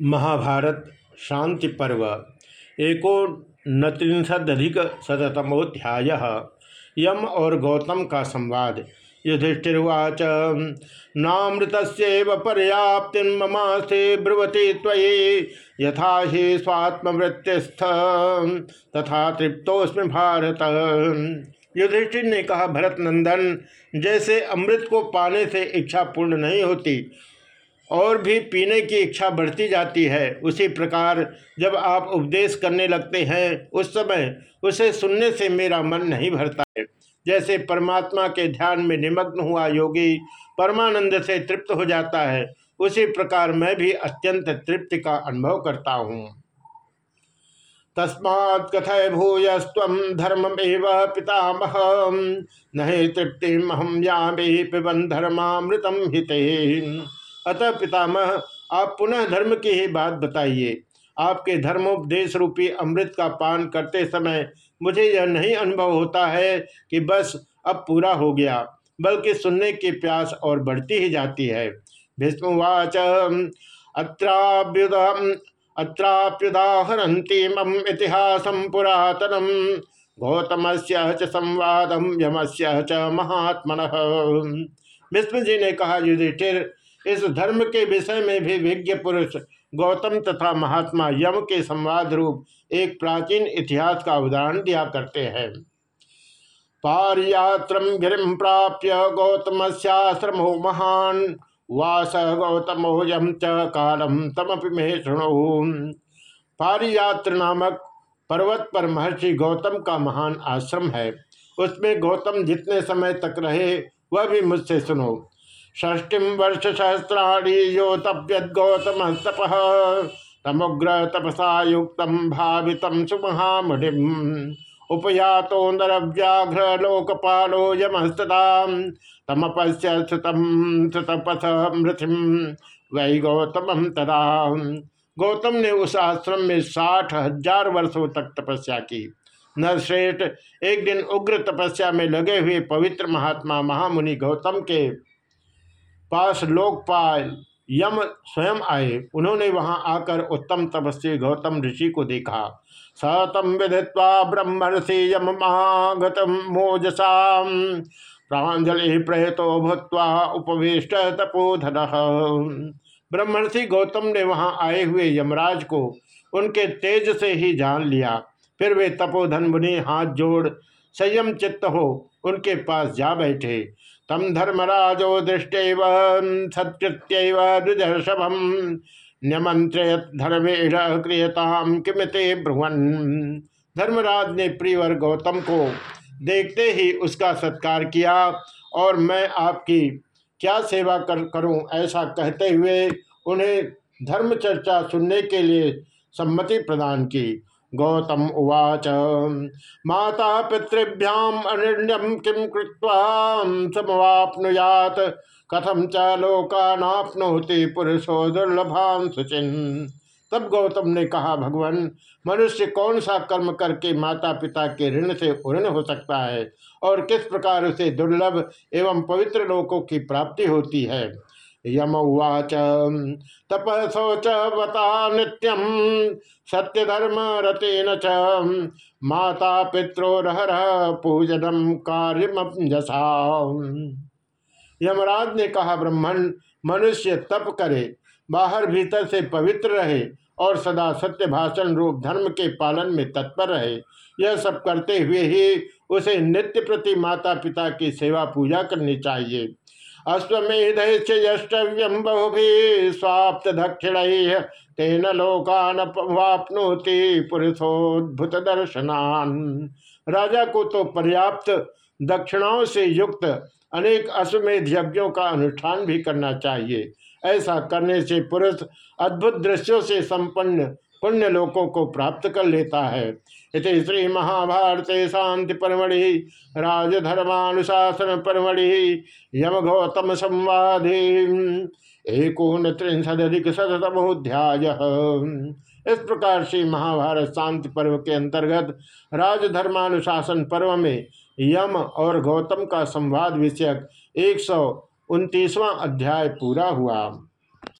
महाभारत शांति पर्व एकोनत्रिशदिक शतमोध्याय यम और गौतम का संवाद। युधिष्ठिर्वाच नामृत पर्याप्ति ममास्ते ब्रुवती त्वयि, यथा ही स्वात्मवृत्तिस्थ, तथा तृप्तोस्म भारत। युधिष्ठिर ने कहा भरत नंदन जैसे अमृत को पाने से इच्छा पूर्ण नहीं होती और भी पीने की इच्छा बढ़ती जाती है। उसी प्रकार जब आप उपदेश करने लगते हैं, उस समय उसे सुनने से मेरा मन नहीं भरता है। जैसे परमात्मा के ध्यान में निमग्न हुआ योगी परमानंद से तृप्त हो जाता है, उसी प्रकार मैं भी अत्यंत तृप्ति का अनुभव करता हूँ। तस्मात् कथय भूयस्व धर्म पितामह। नहीं तृप्ति हम या पिबन धर्मामृतम हिते। अतः पितामह, आप पुनः धर्म की ही बात बताइए। आपके धर्मोपदेश रूपी अमृत का पान करते समय मुझे यह नहीं अनुभव होता है कि बस अब पूरा हो गया, बल्कि सुनने की प्यास और बढ़ती ही जाती है। भीष्मवाच अत्राभ्युदम अत्राप्युदाहरती इतिहास पुरातनम गौतम से संवादम यमस्य च महात्मन। विष्णु जी ने कहा, युधिष्ठिर इस धर्म के विषय में भी विज्ञ पुरुष, गौतम तथा महात्मा यम के संवाद रूप एक प्राचीन इतिहास का उदाहरण दिया करते हैं। पारियात्रम गिरिम प्राप्य गौतम श्रमो महान, वास गौतमो यम च कालम तमपि में पारियात्र नामक पर्वत पर महर्षि गौतम का महान आश्रम है। उसमें गौतम जितने समय तक रहे, वह भी मुझसे सुनो। षष्टिम वर्ष सहस्राणी यो तप्यद गौतम तप तमुग्र तपसा युक्त भावित सुमहामुनि उपयातो नरव्याघ्र लोकपालो यमस्तता तमपश्य श्रुतम श्रुतपथ मृथिम वै गौतम तदा गौतम ने उस आश्रम में साठ हज़ार वर्षों तक तपस्या की। नरश्रेष्ठ एक दिन उग्र तपस्या में लगे हुए पवित्र महात्मा महामुनि गौतम के पास लोकपाल यम स्वयं आए। उन्होंने वहाँ आकर उत्तम तपस्वी गौतम ऋषि को देखा। सतम विदित्वा ब्रह्मर्षि यम महागतम मोजसा प्राजलि प्रयतो भूत्वा उपविष्ट तपोधन। ब्रह्मर्षि गौतम ने वहाँ आए हुए यमराज को उनके तेज से ही जान लिया। फिर वे तपोधन मुनि हाथ जोड़ संयम चित्त हो उनके पास जा बैठे। तम धर्मराजो दृष्ट सत्कृत्य दुजर्षभम न्यमंत्रयत धर्मेण क्रियताम किमते ब्रुवन। धर्मराज ने प्रियवर गौतम को देखते ही उसका सत्कार किया, और मैं आपकी क्या सेवा कर, करूँ ऐसा कहते हुए उन्हें धर्म चर्चा सुनने के लिए सम्मति प्रदान की। गौतम उवाच। माता पितृभ्याम किम समवापनुयात। कथम च लोकानापनोति पुरुषो दुर्लभान सुचिन तब गौतम ने कहा, भगवान, मनुष्य कौन सा कर्म करके माता पिता के ऋण से पूर्ण हो सकता है? और किस प्रकार उसे दुर्लभ एवं पवित्र लोकों की प्राप्ति होती है? यम उवाच तप वता नित्यम सत्य धर्म रतेन च माता पित्रोरहर पूजनम कार्यमसा यमराज ने कहा ब्रह्मण मनुष्य तप करे, बाहर भीतर से पवित्र रहे और सदा सत्य भाषण रूप धर्म के पालन में तत्पर रहे, यह सब करते हुए ही उसे नित्य प्रति माता पिता की सेवा पूजा करनी चाहिए। अश्वेध बहुभी स्वाप्त दक्षिण तेन लोकान वापनोति पुरुषोद्भुत दर्शनान राजा को तो पर्याप्त दक्षिणाओं से युक्त अनेक अश्वमेध यज्ञों का अनुष्ठान भी करना चाहिए। ऐसा करने से पुरुष अद्भुत दृश्यों से संपन्न पुण्य लोकों को प्राप्त कर लेता है। इति श्री महाभारत शांति परमढ़ि, राजधर्मानुशासन परमढ़ि यम गौतम संवादे। एकोन त्रिशदिक शतमोध्याय इस प्रकार से महाभारत शांति पर्व के अंतर्गत राजधर्मानुशासन पर्व में यम और गौतम का संवाद विषयक एक सौ अध्याय पूरा हुआ।